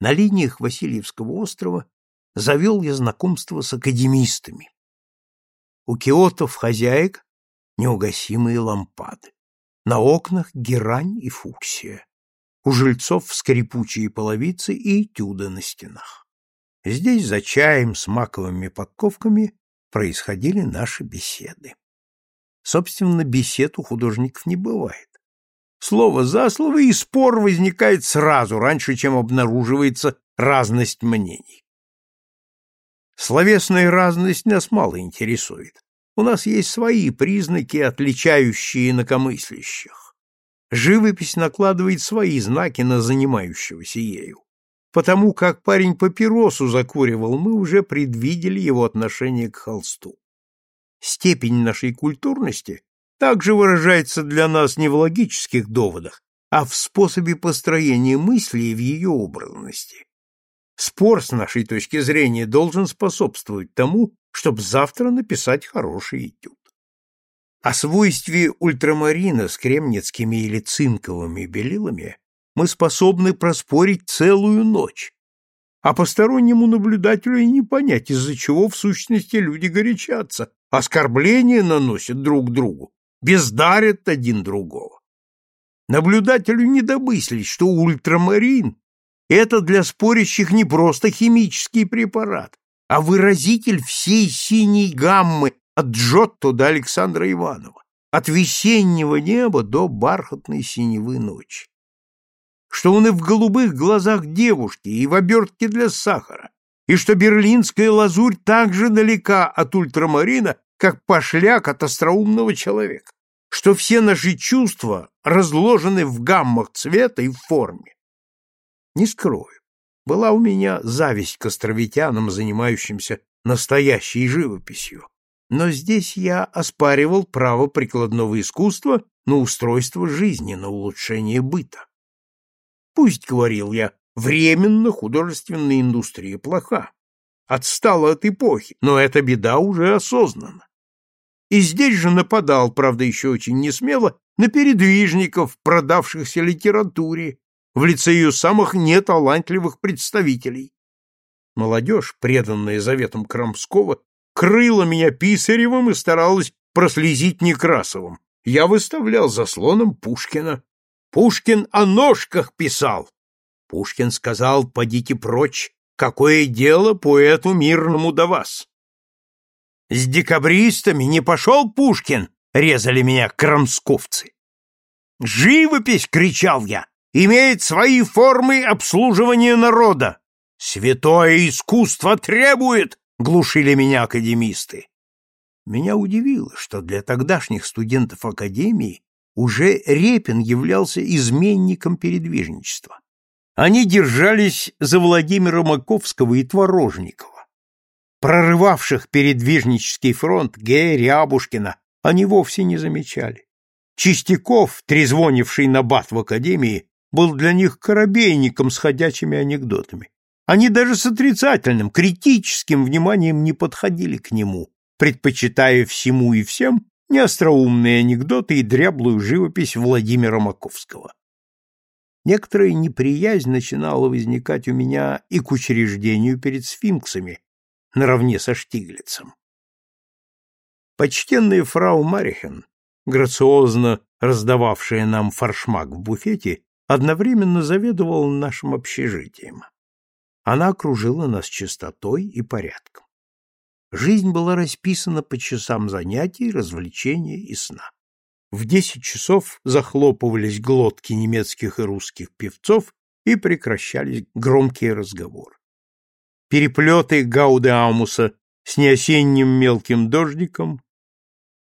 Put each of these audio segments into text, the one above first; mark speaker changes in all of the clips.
Speaker 1: на линиях Васильевского острова завел я знакомство с академистами. У киотов хозяек неугасимые лампады. На окнах герань и фуксия. У жильцов скрипучие половицы и этюды на стенах. Здесь за чаем с маковыми подковками происходили наши беседы. Собственно, бесед у художников не бывает. Слово за слово, и спор возникает сразу, раньше, чем обнаруживается разность мнений. Словесная разность нас мало интересует. У нас есть свои признаки, отличающие инакомыслящих. Живопись накладывает свои знаки на занимающегося ею. Потому как парень папиросу закуривал, мы уже предвидели его отношение к холсту. Степень нашей культурности также выражается для нас не в логических доводах, а в способе построения мысли и в ее образности. Спор с нашей точки зрения должен способствовать тому, чтобы завтра написать хороший этюд. О свойстве ультрамарина с кремницкими или цинковыми белилами мы способны проспорить целую ночь, а постороннему наблюдателю и не понять, из-за чего в сущности люди горячатся, оскорбления наносят друг другу, бездарят один другого. Наблюдателю не домыслить, что ультрамарин — это для спорящих не просто химический препарат, а выразитель всей синей гаммы от Джотто до Александра Иванова, от весеннего неба до бархатной синевы ночи. Что он и в голубых глазах девушки, и в обертке для сахара, и что берлинская лазурь так же далека от ультрамарина, как пошляк от остроумного человека, что все наши чувства разложены в гаммах цвета и форме. Не скрою, была у меня зависть к островитянам, занимающимся настоящей живописью, но здесь я оспаривал право прикладного искусства на устройство жизни, на улучшение быта. Пусть, говорил я, временно художественная индустрия плоха, отстала от эпохи, но эта беда уже осознана. И здесь же нападал, правда, еще очень несмело, на передвижников, продавшихся литературе, в лице ее самых неталантливых представителей. Молодежь, преданная заветам Крамского, крыла меня Писаревым и старалась прослезить Некрасовым. Я выставлял заслоном Пушкина. Пушкин о ножках писал. Пушкин сказал, подите прочь, какое дело поэту мирному до вас. С декабристами не пошел Пушкин, резали меня крамсковцы. «Живопись!» — кричал я. «Имеет свои формы обслуживания народа!» «Святое искусство требует!» — глушили меня академисты. Меня удивило, что для тогдашних студентов академии уже Репин являлся изменником передвижничества. Они держались за Владимира Маковского и Творожникова прорывавших передвижнический фронт Гея Рябушкина, они вовсе не замечали. Чистяков, трезвонивший на бат в академии, был для них корабейником с ходячими анекдотами. Они даже с отрицательным, критическим вниманием не подходили к нему, предпочитая всему и всем неостроумные анекдоты и дряблую живопись Владимира Маковского. Некоторая неприязнь начинала возникать у меня и к учреждению перед сфинксами, наравне со Штиглицем. Почтенная фрау Марихен, грациозно раздававшая нам форшмак в буфете, одновременно заведовала нашим общежитием. Она окружила нас чистотой и порядком. Жизнь была расписана по часам занятий, развлечения и сна. В десять часов захлопывались глотки немецких и русских певцов и прекращались громкие разговоры переплеты Гаудеамуса с неосенним мелким дождиком,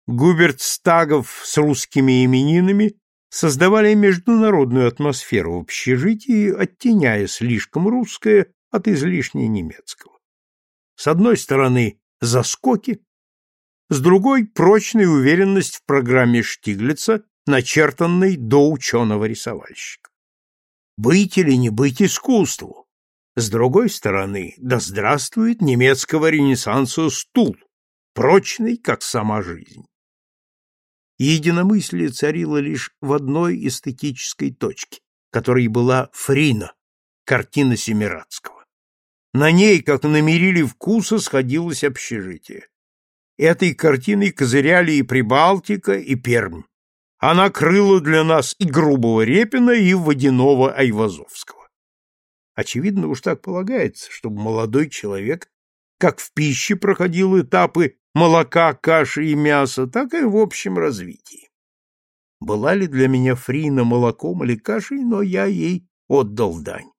Speaker 1: Губерт Стагов с русскими именинами создавали международную атмосферу в общежитии, оттеняя слишком русское от излишне немецкого. С одной стороны заскоки, с другой прочная уверенность в программе Штиглица, начертанной до ученого-рисовальщика. Быть или не быть искусству? С другой стороны, да здравствует немецкого ренессанса стул, прочный, как сама жизнь. Единомыслие царило лишь в одной эстетической точке, которой была Фрина, картина Семирадского. На ней, как на мериле вкуса, сходилось общежитие. Этой картиной козыряли и Прибалтика, и Пермь. Она крыла для нас и грубого Репина, и водяного Айвазовского. Очевидно, уж так полагается, чтобы молодой человек как в пище проходил этапы молока, каши и мяса, так и в общем развитии. Была ли для меня Фрина молоком или кашей, но я ей отдал дань.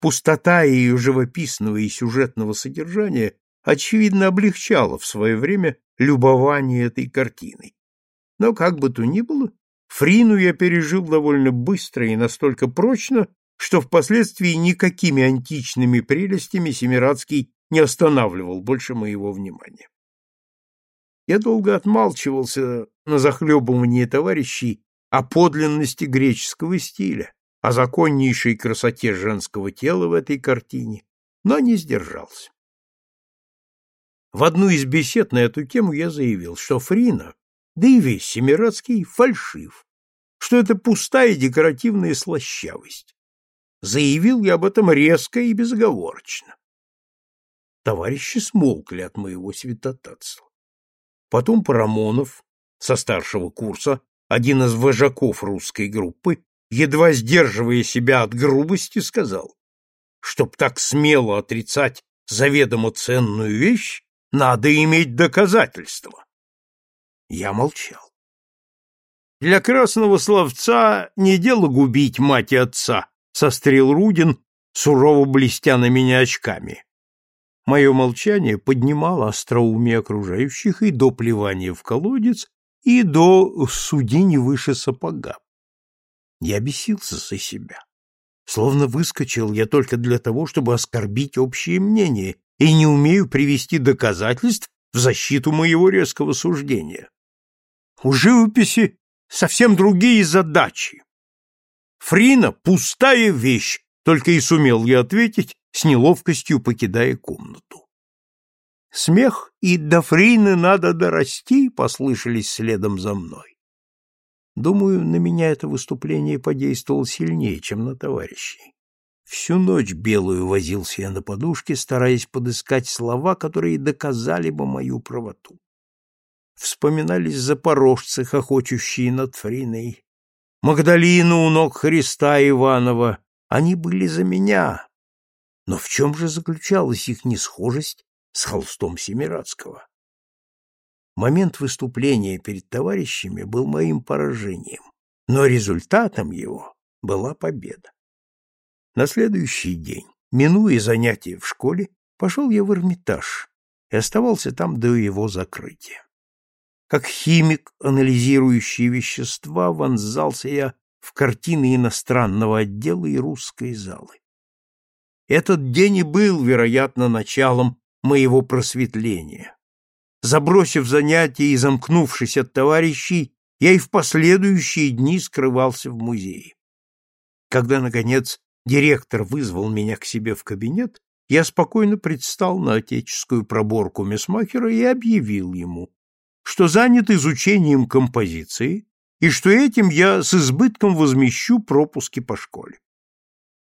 Speaker 1: Пустота ее живописного и сюжетного содержания очевидно облегчала в свое время любование этой картиной. Но как бы то ни было, Фрину я пережил довольно быстро и настолько прочно, что впоследствии никакими античными прелестями Семирадский не останавливал больше моего внимания. Я долго отмалчивался на захлебывании товарищей о подлинности греческого стиля, о законнейшей красоте женского тела в этой картине, но не сдержался. В одну из бесед на эту тему я заявил, что Фрина, да и весь Семирадский, фальшив, что это пустая декоративная слащавость. Заявил я об этом резко и безоговорочно. Товарищи смолкли от моего святотатства. Потом Парамонов, со старшего курса, один из вожаков русской группы, едва сдерживая себя от грубости, сказал, чтоб так смело отрицать заведомо ценную вещь, надо иметь доказательства. Я молчал. Для красного словца не дело губить мать и отца, сострил Рудин, сурово блестя на меня очками. Мое молчание поднимало остроумие окружающих и до плевания в колодец, и до суди не выше сапога. Я бесился за себя. Словно выскочил я только для того, чтобы оскорбить общее мнение, и не умею привести доказательств в защиту моего резкого суждения. У живописи совсем другие задачи. Фрина — пустая вещь, только и сумел я ответить, с неловкостью покидая комнату. Смех и до Фрины надо дорасти послышались следом за мной. Думаю, на меня это выступление подействовало сильнее, чем на товарищей. Всю ночь белую возился я на подушке, стараясь подыскать слова, которые доказали бы мою правоту. Вспоминались запорожцы, хохочущие над Фриной, Магдалину у ног Христа Иванова. Они были за меня, но в чем же заключалась их несхожесть с холстом Семирадского? Момент выступления перед товарищами был моим поражением, но результатом его была победа. На следующий день, минуя занятия в школе, пошел я в Эрмитаж и оставался там до его закрытия. Как химик, анализирующий вещества, вонзался я в картины иностранного отдела и русской залы. Этот день и был, вероятно, началом моего просветления. Забросив занятия и замкнувшись от товарищей, я и в последующие дни скрывался в музее. Когда, наконец, директор вызвал меня к себе в кабинет, я спокойно предстал на отеческую проборку Месмахера и объявил ему, что занят изучением композиции и что этим я с избытком возмещу пропуски по школе.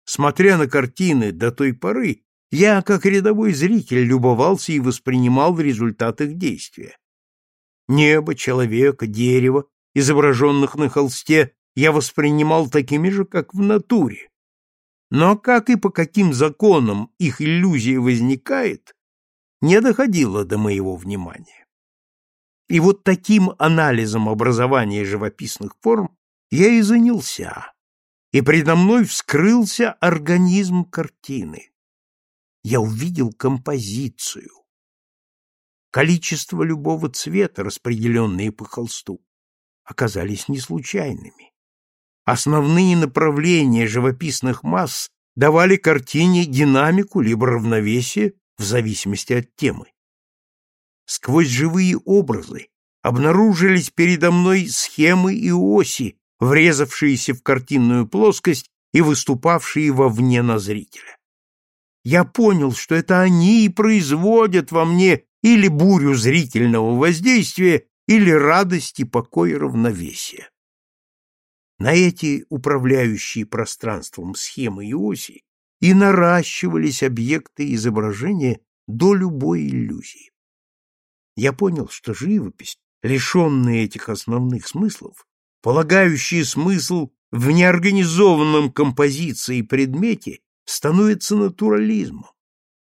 Speaker 1: Смотря на картины до той поры, я, как рядовой зритель, любовался и воспринимал результат их действия. Небо, человека, дерево, изображенных на холсте, я воспринимал такими же, как в натуре. Но как и по каким законам их иллюзия возникает, не доходило до моего внимания. И вот таким анализом образования живописных форм я и занялся, и предо мной вскрылся организм картины. Я увидел композицию. Количество любого цвета, распределенные по холсту, оказались не случайными. Основные направления живописных масс давали картине динамику либо равновесие в зависимости от темы. Сквозь живые образы обнаружились передо мной схемы и оси, врезавшиеся в картинную плоскость и выступавшие вовне на зрителя. Я понял, что это они и производят во мне или бурю зрительного воздействия, или радость и покой и равновесие. На эти управляющие пространством схемы и оси и наращивались объекты изображения до любой иллюзии. Я понял, что живопись, лишенная этих основных смыслов, полагающая смысл в неорганизованном композиции предмете, становится натурализмом,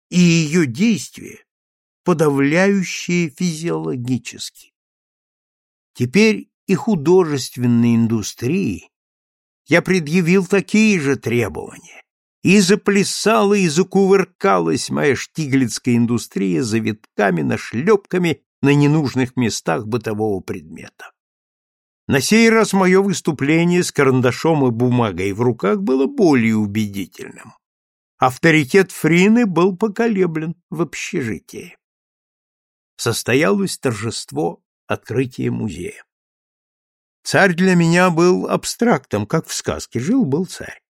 Speaker 1: и ее действие подавляющее физиологически. Теперь и художественной индустрии я предъявил такие же требования, и заплясала и закувыркалась моя штиглицкая индустрия завитками, нашлепками на ненужных местах бытового предмета. На сей раз мое выступление с карандашом и бумагой в руках было более убедительным. Авторитет Фрины был поколеблен в общежитии. Состоялось торжество открытия музея. Царь для меня был абстрактом, как в сказке жил-был царь.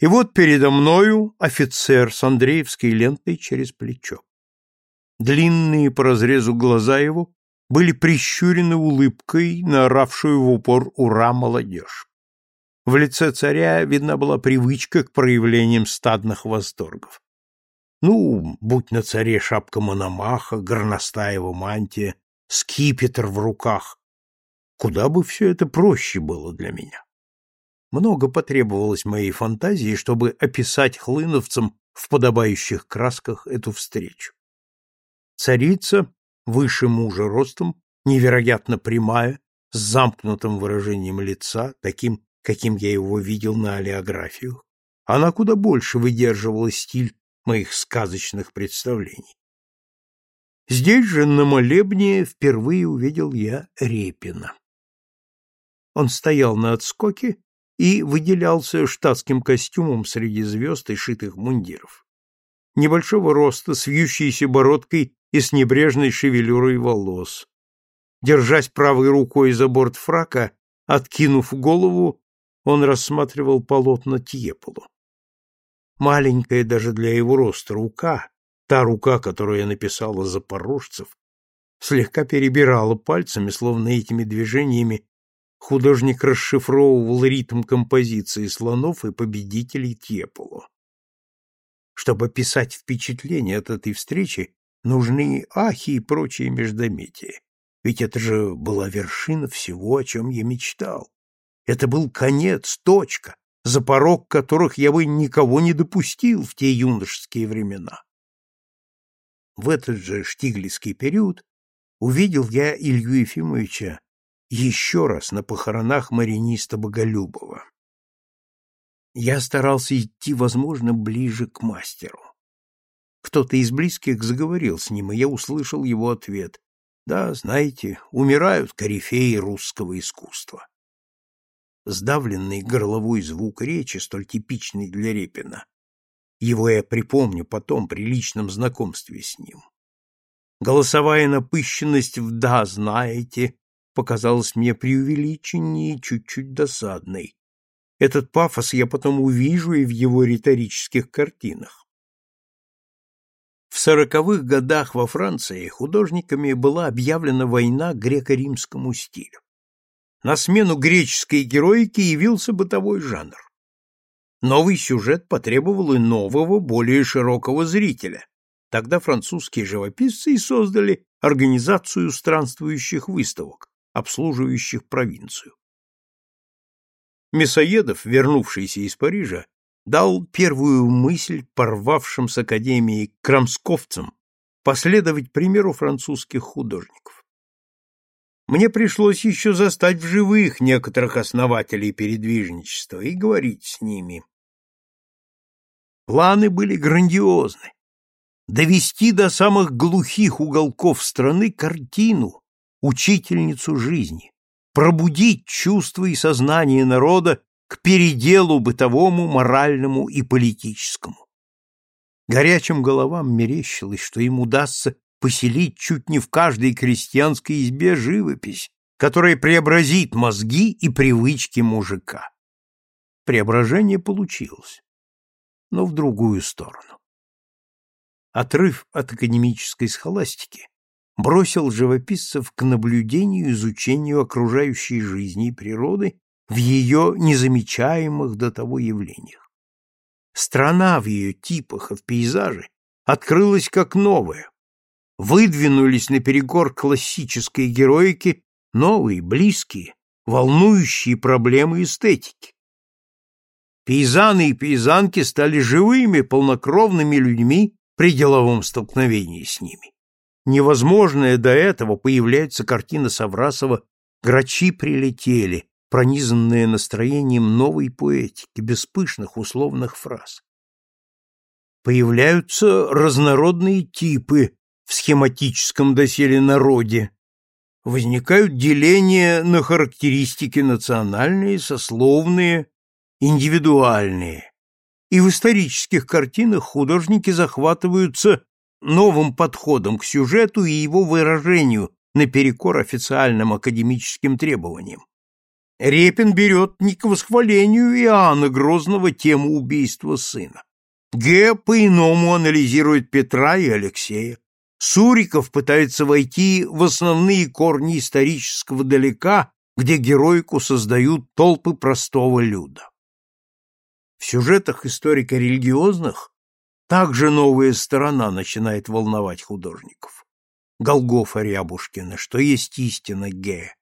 Speaker 1: И вот передо мною офицер с Андреевской лентой через плечо. Длинные по разрезу глаза его были прищурены улыбкой, наоравшую в упор «Ура, молодежь!». В лице царя видна была привычка к проявлениям стадных восторгов. Ну, будь на царе шапка Мономаха, горностаева мантия, скипетр в руках, куда бы все это проще было для меня. Много потребовалось моей фантазии, чтобы описать хлыновцам в подобающих красках эту встречу. Царица, выше мужа ростом, невероятно прямая, с замкнутым выражением лица, таким, каким я его видел на олеографиях, она куда больше выдерживала стиль моих сказочных представлений. Здесь же, на молебне, впервые увидел я Репина. Он стоял на отскоке и выделялся штатским костюмом среди звезд и шитых мундиров. Небольшого роста, с вьющейся бородкой и с небрежной шевелюрой волос. Держась правой рукой за борт фрака, откинув голову, он рассматривал полотна Тьеполу. Маленькая даже для его роста рука, та рука, которую я написала запорожцев, слегка перебирала пальцами, словно этими движениями художник расшифровывал ритм композиции слонов и победителей Тьеполо. Чтобы писать впечатление от этой встречи, нужны ахи и прочие междометия. Ведь это же была вершина всего, о чем я мечтал. Это был конец, точка, за порог которых я бы никого не допустил в те юношеские времена. В этот же штиглицкий период увидел я Илью Ефимовича еще раз на похоронах мариниста Боголюбова. Я старался идти, возможно, ближе к мастеру. Кто-то из близких заговорил с ним, и я услышал его ответ. Да, знаете, умирают корифеи русского искусства. Сдавленный горловой звук речи, столь типичный для Репина. Его я припомню потом при личном знакомстве с ним. Голосовая напыщенность в «да, знаете» показалась мне преувеличенней и чуть-чуть досадной. Этот пафос я потом увижу и в его риторических картинах. В сороковых годах во Франции художниками была объявлена война греко-римскому стилю. На смену греческой героике явился бытовой жанр. Новый сюжет потребовал и нового, более широкого зрителя. Тогда французские живописцы и создали организацию странствующих выставок, обслуживающих провинцию. Мясоедов, вернувшийся из Парижа, дал первую мысль порвавшим с Академией крамсковцам последовать примеру французских художников. Мне пришлось еще застать в живых некоторых основателей передвижничества и говорить с ними. Планы были грандиозны. Довести до самых глухих уголков страны картину, учительницу жизни, пробудить чувства и сознание народа к переделу бытовому, моральному и политическому. Горячим головам мерещилось, что им удастся поселить чуть не в каждой крестьянской избе живопись, которая преобразит мозги и привычки мужика. Преображение получилось, но в другую сторону. Отрыв от академической схоластики бросил живописцев к наблюдению и изучению окружающей жизни и природы в ее незамечаемых до того явлениях. Страна в ее типах и в пейзаже открылась как новая. Выдвинулись наперекор классической героике новые, близкие, волнующие проблемы эстетики. Пейзаны и пейзанки стали живыми, полнокровными людьми при деловом столкновении с ними. Невозможное до этого появляется картина Саврасова «Грачи прилетели», пронизанная настроением новой поэтики, без пышных условных фраз. Появляются разнородные типы в схематическом доселе народе, возникают деления на характеристики национальные, сословные, индивидуальные. И в исторических картинах художники захватываются новым подходом к сюжету и его выражению наперекор официальным академическим требованиям. Репин берет не к восхвалению Иоанна Грозного тему убийства сына. Г. по-иному анализирует Петра и Алексея. Суриков пытается войти в основные корни исторического далека, где героику создают толпы простого люда. В сюжетах историко-религиозных также новая сторона начинает волновать художников. Голгофа Рябушкина, что есть истина Г.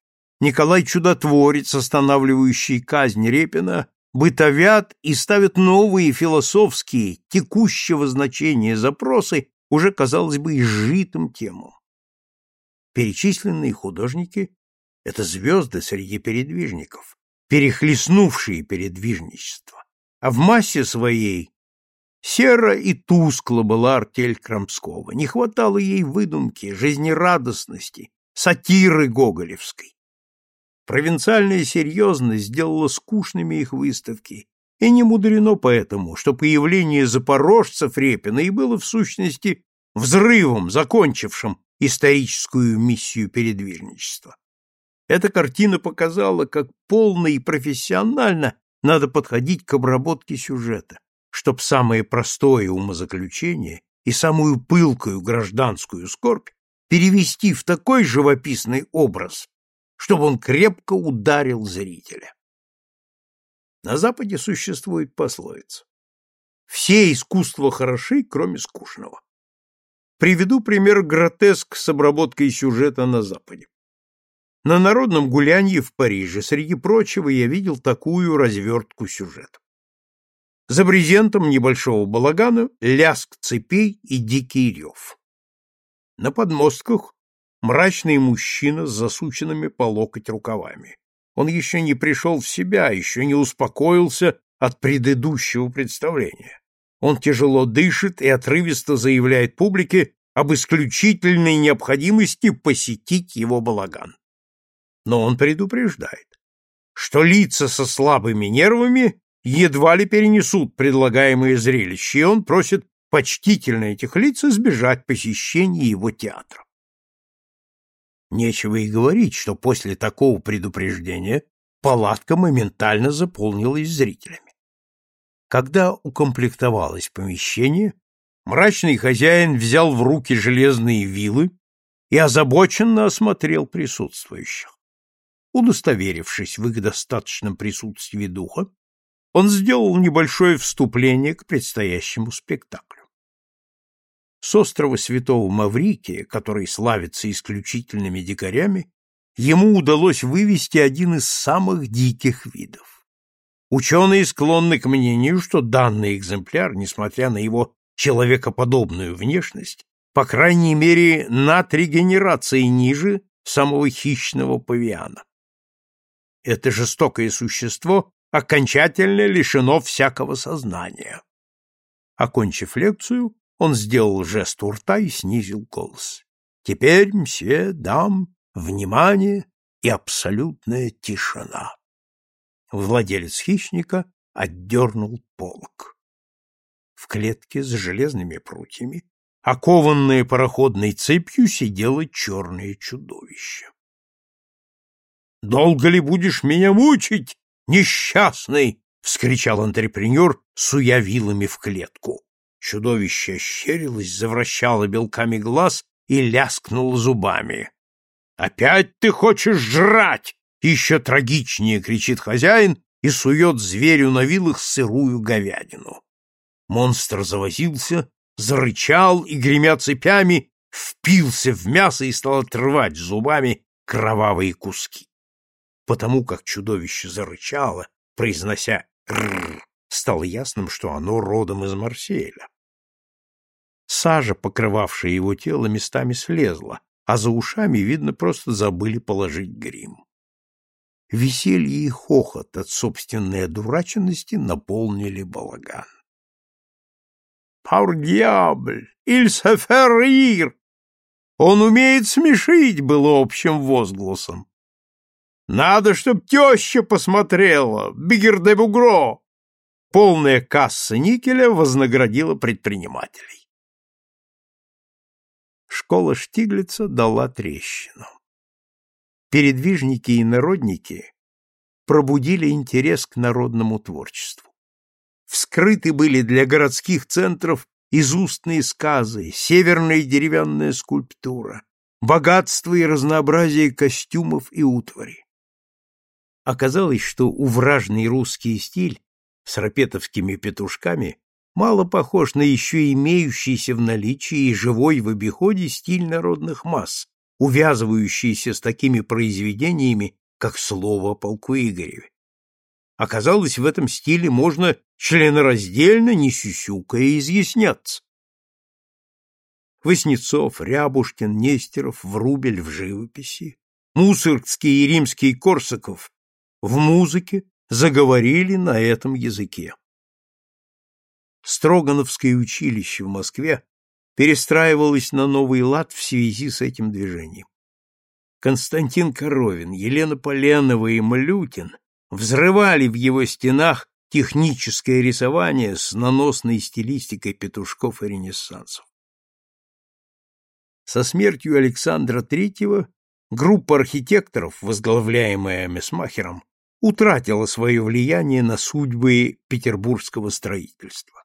Speaker 1: Николай Чудотворец, останавливающий казнь Репина, бытовят и ставят новые философские, текущего значения запросы уже, казалось бы, изжитым темам. Перечисленные художники — это звезды среди передвижников, перехлестнувшие передвижничество. А в массе своей серо и тускло была артель Крамского, не хватало ей выдумки, жизнерадостности, сатиры гоголевской. Провинциальная серьезность сделала скучными их выставки, и не мудрено поэтому, что появление запорожцев Репина и было в сущности взрывом, закончившим историческую миссию передвижничества. Эта картина показала, как полно и профессионально надо подходить к обработке сюжета, чтоб самое простое умозаключение и самую пылкую гражданскую скорбь перевести в такой живописный образ, чтобы он крепко ударил зрителя. На Западе существует пословица. Все искусства хороши, кроме скучного. Приведу пример гротеск с обработкой сюжета на Западе. На народном гулянье в Париже, среди прочего, я видел такую развертку сюжета. За брезентом небольшого балагана ляск цепей и дикий рев. На подмостках мрачный мужчина с засученными по локоть рукавами. Он еще не пришел в себя, еще не успокоился от предыдущего представления. Он тяжело дышит и отрывисто заявляет публике об исключительной необходимости посетить его балаган. Но он предупреждает, что лица со слабыми нервами едва ли перенесут предлагаемое зрелище, и он просит почтительно этих лиц избежать посещения его театра. Нечего и говорить, что после такого предупреждения палатка моментально заполнилась зрителями. Когда укомплектовалось помещение, мрачный хозяин взял в руки железные вилы и озабоченно осмотрел присутствующих. Удостоверившись в их достаточном присутствии духа, он сделал небольшое вступление к предстоящему спектаклю. С острова Святого Маврикия, который славится исключительными дикарями, ему удалось вывести один из самых диких видов. Ученые склонны к мнению, что данный экземпляр, несмотря на его человекоподобную внешность, по крайней мере, на три генерации ниже самого хищного павиана. Это жестокое существо окончательно лишено всякого сознания. Окончив лекцию, он сделал жест у рта и снизил голос. Теперь, мсье, дам, внимание и абсолютная тишина. Владелец хищника отдернул полок. В клетке с железными прутьями, окованное пароходной цепью, сидело черное чудовище. — Долго ли будешь меня мучить, несчастный? — вскричал антрепренер, суя вилами в клетку. Чудовище ощерилось, завращало белками глаз и ляскнуло зубами. «Опять ты хочешь жрать!» — еще трагичнее кричит хозяин и сует зверю на вилах сырую говядину. Монстр завозился, зарычал и, гремя цепями, впился в мясо и стал отрывать зубами кровавые куски. Потому как чудовище зарычало, произнося «рррр», стало ясным, что оно родом из Марселя. Сажа, покрывавшая его тело, местами слезла, а за ушами, видно, просто забыли положить грим. Веселье и хохот от собственной одураченности наполнили балаган. «Пар дьябль! Иль сеферир!» «Он умеет смешить!» — было общим возгласом. «Надо, чтоб теща посмотрела! Бигер де Бугро!» Полная касса никеля вознаградила предпринимателей. Школа Штиглица дала трещину. Передвижники и народники пробудили интерес к народному творчеству. Вскрыты были для городских центров изустные сказы, северная деревянная скульптура, богатство и разнообразие костюмов и утвари. Оказалось, что увражный русский стиль с рапетовскими петушками мало похож на еще имеющийся в наличии и живой в обиходе стиль народных масс, увязывающийся с такими произведениями, как «Слово полку Игореве». Оказалось, в этом стиле можно членораздельно, не сюсюкая, изъясняться. Воснецов, Рябушкин, Нестеров, Врубель в живописи, Мусоргский и Римский Корсаков в музыке, заговорили на этом языке. Строгановское училище в Москве перестраивалось на новый лад в связи с этим движением. Константин Коровин, Елена Поленова и Малютин взрывали в его стенах техническое рисование с наносной стилистикой петушков и ренессансов. Со смертью Александра III группа архитекторов, возглавляемая Месмахером, утратила свое влияние на судьбы петербургского строительства.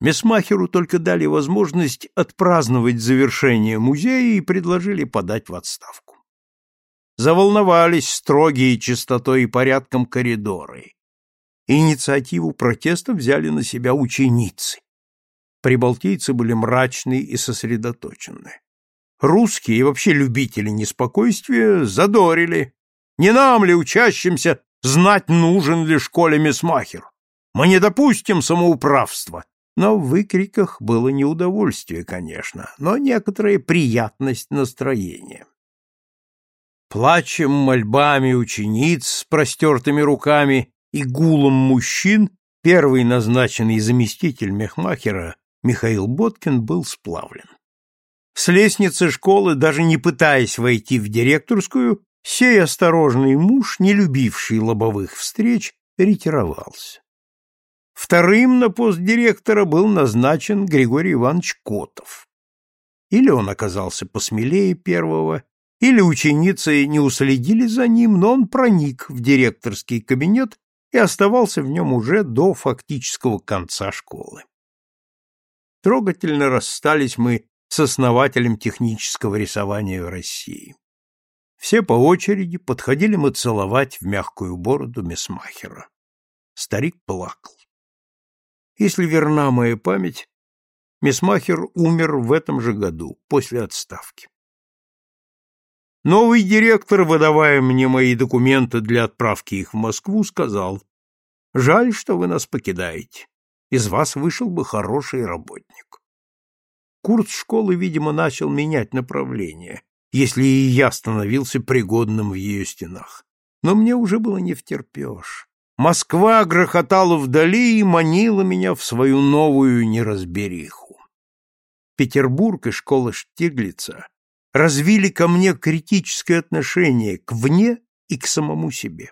Speaker 1: Месмахеру только дали возможность отпраздновать завершение музея и предложили подать в отставку. Заволновались строгие чистотой и порядком коридоры. Инициативу протеста взяли на себя ученицы. Прибалтийцы были мрачные и сосредоточенные. Русские и вообще любители неспокойствия задорили, не нам ли, учащимся, знать, нужен ли школе месмахер? Мы не допустим самоуправства. Но в выкриках было неудовольствие, конечно, но некоторая приятность настроения. Плачем мольбами учениц с простертыми руками и гулом мужчин первый назначенный заместитель мехмахера Михаил Боткин был сплавлен. С лестницы школы, даже не пытаясь войти в директорскую, Сей осторожный муж, не любивший лобовых встреч, ретировался. Вторым на пост директора был назначен Григорий Иванович Котов. Или он оказался посмелее первого, или ученицы не уследили за ним, но он проник в директорский кабинет и оставался в нем уже до фактического конца школы. Трогательно расстались мы с основателем технического рисования в России. Все по очереди подходили мы целовать в мягкую бороду Месмахера. Старик плакал. Если верна моя память, Месмахер умер в этом же году, после отставки. Новый директор, выдавая мне мои документы для отправки их в Москву, сказал, «Жаль, что вы нас покидаете. Из вас вышел бы хороший работник». Курс школы, видимо, начал менять направление, если и я становился пригодным в ее стенах. Но мне уже было не втерпешь. Москва грохотала вдали и манила меня в свою новую неразбериху. Петербург и школа Штиглица развили ко мне критическое отношение к вне и к самому себе.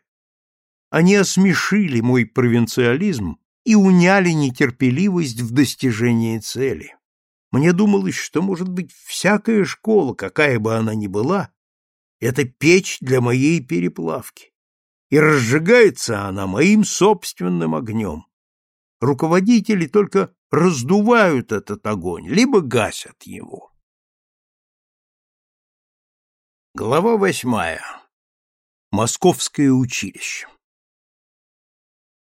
Speaker 1: Они осмешили мой провинциализм и уняли нетерпеливость в достижении цели. Мне думалось, что, может быть, всякая школа, какая бы она ни была, это печь для моей переплавки, и разжигается она моим собственным огнем. Руководители только раздувают этот огонь, либо гасят его. Глава восьмая. Московское училище.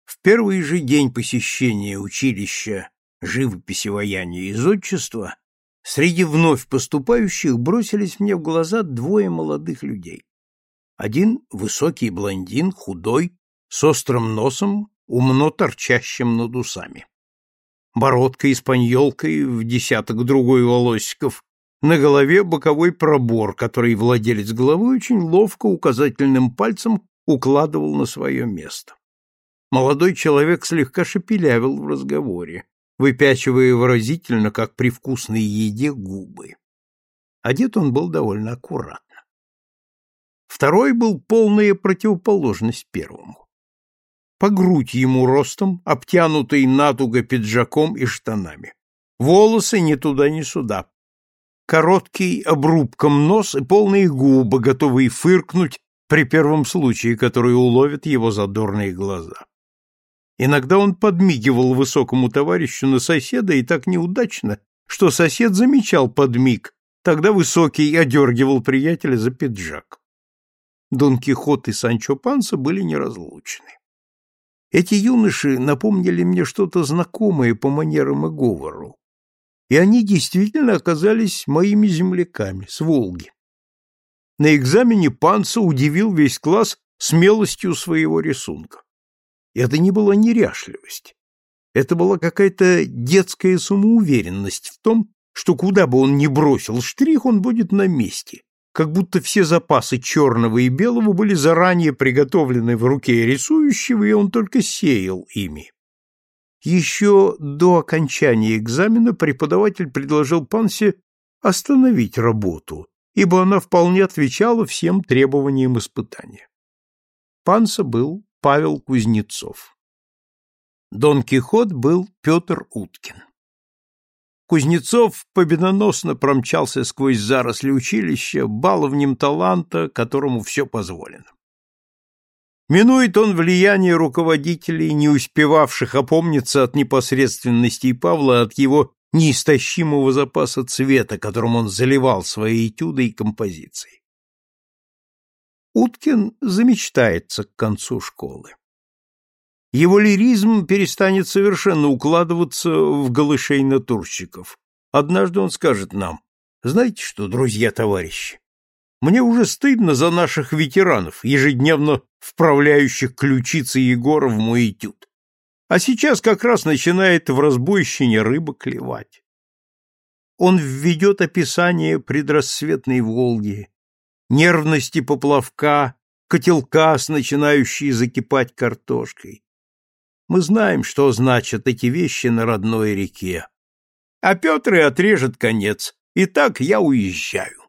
Speaker 1: В первый же день посещения училища живописи, ваяния и зодчества среди вновь поступающих бросились мне в глаза двое молодых людей. Один — высокий блондин, худой, с острым носом, умно торчащим над усами. Бородка испаньолкой в десяток другой волосиков, на голове боковой пробор, который владелец головы очень ловко указательным пальцем укладывал на свое место. Молодой человек слегка шепелявил в разговоре, выпячивая выразительно, как при вкусной еде, губы. Одет он был довольно аккуратно. Второй был полная противоположность первому. По грудь ему ростом, обтянутый натуго пиджаком и штанами. Волосы ни туда, ни сюда. Короткий обрубком нос и полные губы, готовые фыркнуть при первом случае, который уловит его задорные глаза. Иногда он подмигивал высокому товарищу на соседа и так неудачно, что сосед замечал подмиг, тогда высокий одергивал приятеля за пиджак. Дон Кихот и Санчо Панса были неразлучны. Эти юноши напомнили мне что-то знакомое по манерам и говору, и они действительно оказались моими земляками с Волги. На экзамене Панса удивил весь класс смелостью своего рисунка. Это не была неряшливость. Это была какая-то детская самоуверенность в том, что куда бы он ни бросил штрих, он будет на месте, как будто все запасы черного и белого были заранее приготовлены в руке рисующего, и он только сеял ими. Еще до окончания экзамена преподаватель предложил Пансе остановить работу, ибо она вполне отвечала всем требованиям испытания. Панса был Павел Кузнецов. Дон Кихот был Петр Уткин. Кузнецов победоносно промчался сквозь заросли училища, баловнем таланта, которому все позволено. Минует он влияние руководителей, не успевавших опомниться от непосредственности Павла, от его неистощимого запаса цвета, которым он заливал свои этюды и композиции. Уткин замечтается к концу школы. Его лиризм перестанет совершенно укладываться в голышей натурщиков. Однажды он скажет нам, знаете что, друзья-товарищи, мне уже стыдно за наших ветеранов, ежедневно вправляющих ключицы Егора в мой этюд. А сейчас как раз начинает в разбойщине рыба клевать. Он введет описание предрассветной Волги, нервности поплавка, котелка с начинающей закипать картошкой. Мы знаем, что значат эти вещи на родной реке. А Петр и отрежет конец. И так я уезжаю.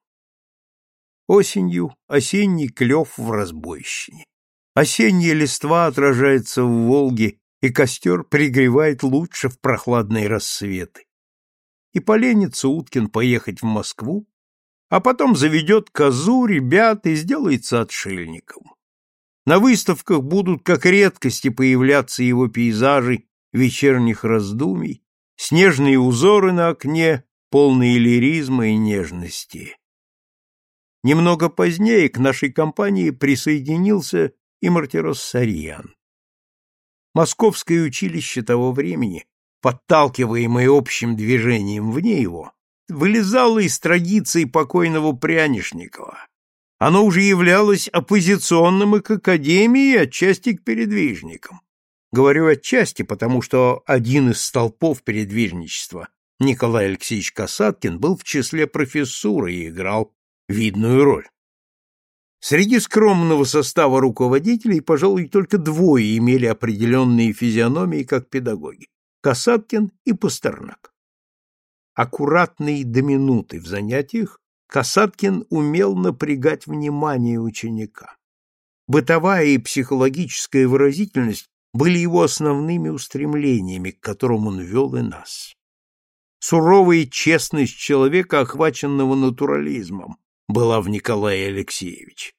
Speaker 1: Осенью осенний клев в разбойщине. Осенняя листва отражается в Волге, и костер пригревает лучше в прохладные рассветы. И поленится Уткин поехать в Москву, а потом заведет козу, ребят и сделается отшельником. На выставках будут как редкости появляться его пейзажи вечерних раздумий, снежные узоры на окне, полные лиризма и нежности. Немного позднее к нашей компании присоединился и Мартирос Сарьян. Московское училище того времени, подталкиваемое общим движением вне его, вылезало из традиций покойного Прянишникова. Оно уже являлось оппозиционным и к академии, и отчасти к передвижникам. Говорю отчасти, потому что один из столпов передвижничества, Николай Алексеевич Касаткин, был в числе профессуры и играл видную роль. Среди скромного состава руководителей, пожалуй, только двое имели определенные физиономии как педагоги – Касаткин и Пастернак аккуратный до минуты в занятиях, Касаткин умел напрягать внимание ученика. Бытовая и психологическая выразительность были его основными устремлениями, к которым он вел и нас. Суровая честность человека, охваченного натурализмом, была в Николае Алексеевиче.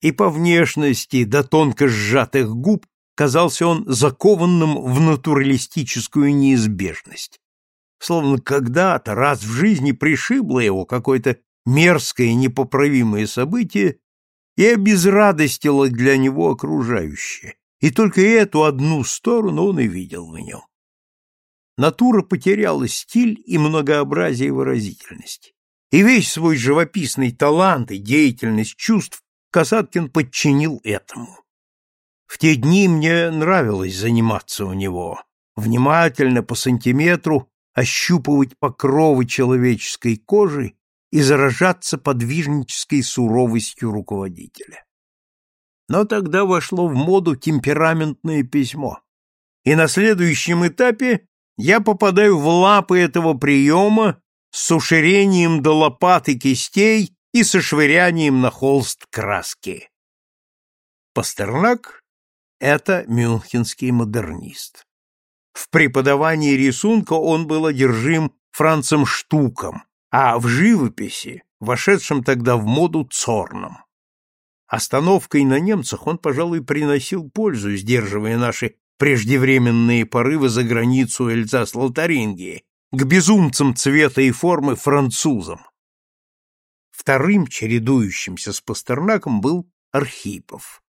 Speaker 1: И по внешности до тонко сжатых губ казался он закованным в натуралистическую неизбежность словно когда-то раз в жизни пришибло его какое-то мерзкое непоправимое событие и обезрадостило для него окружающее, и только эту одну сторону он и видел в нем. Натура потеряла стиль и многообразие выразительности. И весь свой живописный талант и деятельность чувств Касаткин подчинил этому. В те дни мне нравилось заниматься у него, внимательно по сантиметру ощупывать покровы человеческой кожи и заражаться подвижнической суровостью руководителя. Но тогда вошло в моду темпераментное письмо, и на следующем этапе я попадаю в лапы этого приема с уширением до лопаты кистей и со швырянием на холст краски. Пастернак — это мюнхенский модернист. В преподавании рисунка он был одержим Францем Штуком, а в живописи, вошедшем тогда в моду Цорном. Остановкой на немцах он, пожалуй, приносил пользу, сдерживая наши преждевременные порывы за границу Эльзас-Лотарингии, к безумцам цвета и формы французам. Вторым, чередующимся с Пастернаком, был Архипов.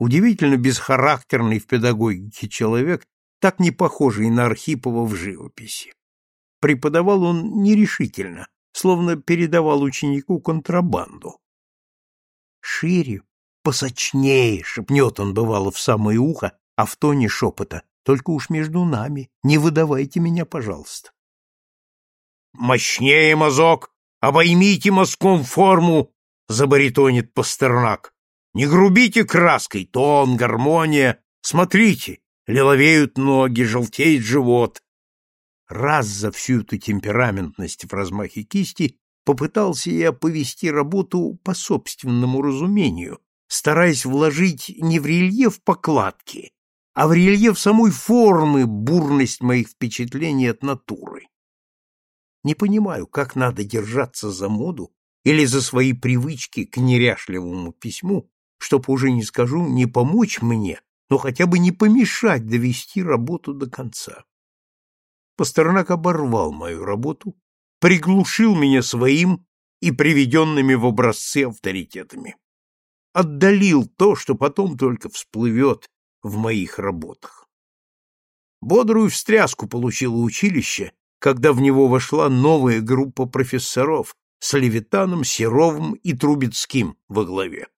Speaker 1: Удивительно бесхарактерный в педагогике человек, так не похожий на Архипова в живописи. Преподавал он нерешительно, словно передавал ученику контрабанду. «Шире, посочнее!» — шепнет он, бывало, в самое ухо, а в тоне шепота «Только уж между нами, не выдавайте меня, пожалуйста». «Мощнее мазок! Обоймите мазком форму!» — забаритонит Пастернак. «Не грубите краской, тон, гармония. Смотрите, лиловеют ноги, желтеет живот». Раз за всю эту темпераментность в размахе кисти попытался я повести работу по собственному разумению, стараясь вложить не в рельеф покладки, а в рельеф самой формы бурность моих впечатлений от натуры. Не понимаю, как надо держаться за моду или за свои привычки к неряшливому письму, чтоб уже не скажу не помочь мне, но хотя бы не помешать довести работу до конца. Пастернак оборвал мою работу, приглушил меня своим и приведенными в образцы авторитетами. Отдалил то, что потом только всплывет в моих работах. Бодрую встряску получило училище, когда в него вошла новая группа профессоров с Левитаном, Серовым и Трубецким во главе.